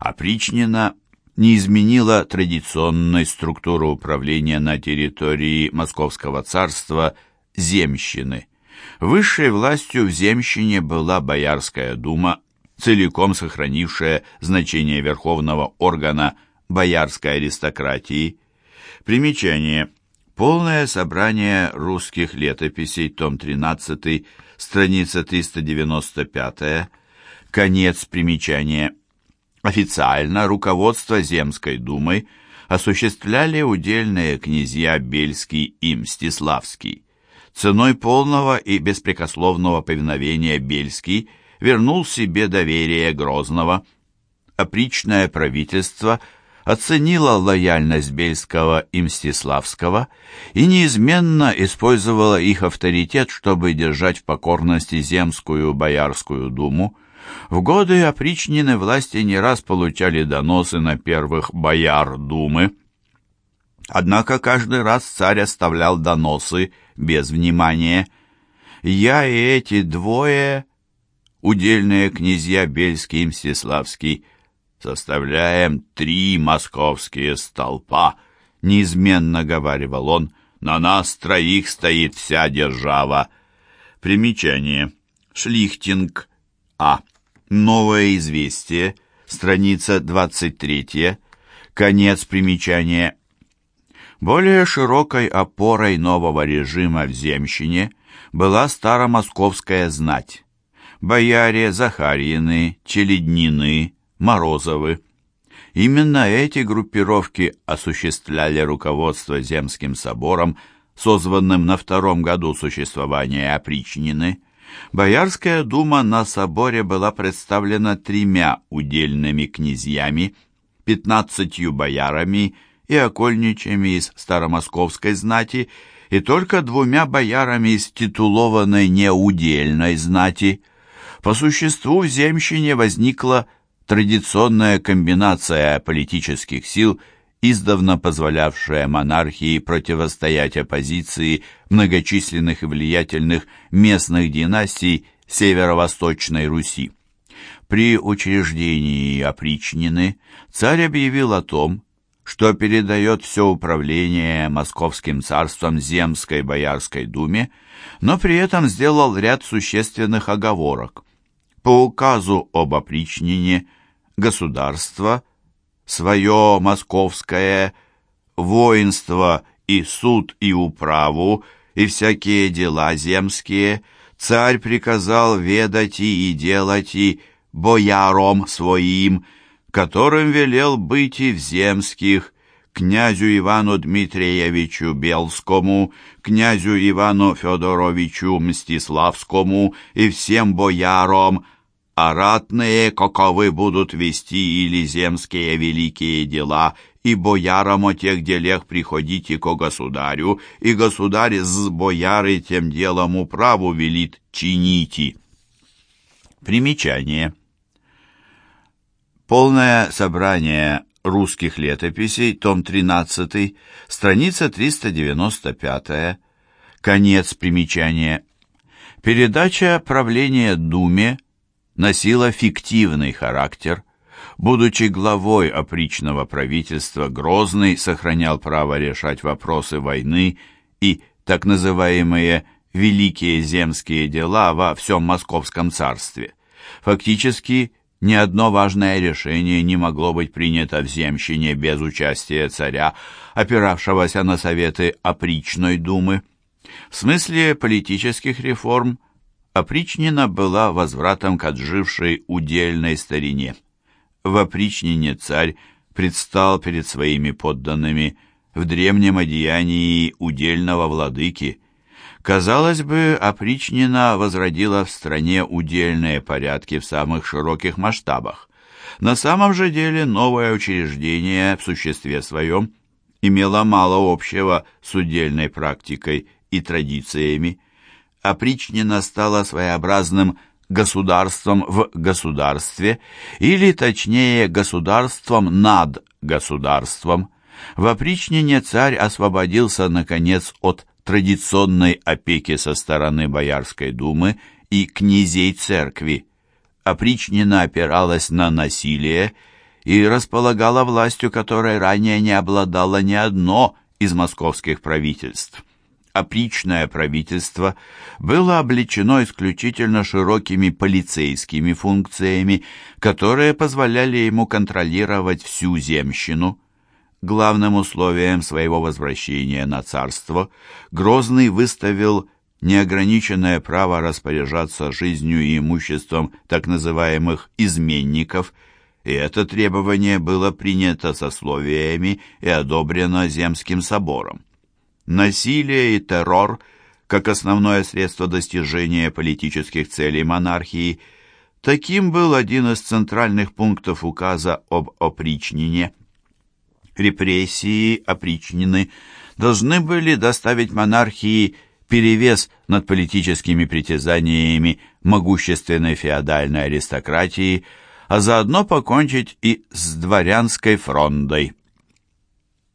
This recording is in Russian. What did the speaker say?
Опричнина не изменила традиционной структуры управления на территории Московского царства земщины. Высшей властью в земщине была Боярская дума, целиком сохранившая значение верховного органа боярской аристократии. Примечание. Полное собрание русских летописей, том 13, страница 395, конец примечания. Официально руководство Земской думой осуществляли удельные князья Бельский и Мстиславский. Ценой полного и беспрекословного повиновения Бельский вернул себе доверие Грозного. Опричное правительство оценило лояльность Бельского и Мстиславского и неизменно использовало их авторитет, чтобы держать в покорности Земскую Боярскую думу, в годы опричнины власти не раз получали доносы на первых бояр Думы. Однако каждый раз царь оставлял доносы без внимания. Я и эти двое, удельные князья Бельский и Мстиславский, составляем три московские столпа, неизменно говаривал он, на нас троих стоит вся держава. Примечание. Шлихтинг. А. Новое известие, страница 23, конец примечания. Более широкой опорой нового режима в земщине была старомосковская знать. Бояре Захарьины, Челеднины, Морозовы. Именно эти группировки осуществляли руководство Земским собором, созванным на втором году существования опричнины – Боярская дума на соборе была представлена тремя удельными князьями, пятнадцатью боярами и окольничами из старомосковской знати и только двумя боярами из титулованной неудельной знати. По существу в земщине возникла традиционная комбинация политических сил – издавна позволявшая монархии противостоять оппозиции многочисленных и влиятельных местных династий северо-восточной Руси. При учреждении опричнины царь объявил о том, что передает все управление московским царством Земской Боярской думе, но при этом сделал ряд существенных оговорок. По указу об опричнине государство – свое московское воинство и суд и управу, и всякие дела земские, царь приказал ведать и делать и бояром своим, которым велел быть и в земских, князю Ивану Дмитриевичу Белскому, князю Ивану Федоровичу Мстиславскому и всем боярам, а ратные, каковы будут вести или земские великие дела, и боярам о тех делах приходите ко государю, и государь с бояры тем делом управу велит чините. Примечание. Полное собрание русских летописей, том 13, страница 395, конец примечания. Передача правления Думе носила фиктивный характер. Будучи главой опричного правительства, Грозный сохранял право решать вопросы войны и так называемые «великие земские дела» во всем Московском царстве. Фактически, ни одно важное решение не могло быть принято в земщине без участия царя, опиравшегося на советы опричной думы. В смысле политических реформ – Опричнина была возвратом к отжившей удельной старине. В опричнине царь предстал перед своими подданными в древнем одеянии удельного владыки. Казалось бы, опричнина возродила в стране удельные порядки в самых широких масштабах. На самом же деле новое учреждение в существе своем имело мало общего с удельной практикой и традициями опричнина стала своеобразным государством в государстве, или, точнее, государством над государством. В опричнине царь освободился, наконец, от традиционной опеки со стороны Боярской думы и князей церкви. Опричнина опиралась на насилие и располагала властью, которой ранее не обладало ни одно из московских правительств. Опричное правительство было облечено исключительно широкими полицейскими функциями, которые позволяли ему контролировать всю земщину. Главным условием своего возвращения на царство Грозный выставил неограниченное право распоряжаться жизнью и имуществом так называемых «изменников», и это требование было принято сословиями и одобрено Земским собором. Насилие и террор, как основное средство достижения политических целей монархии, таким был один из центральных пунктов указа об опричнине. Репрессии опричнины должны были доставить монархии перевес над политическими притязаниями могущественной феодальной аристократии, а заодно покончить и с дворянской фрондой.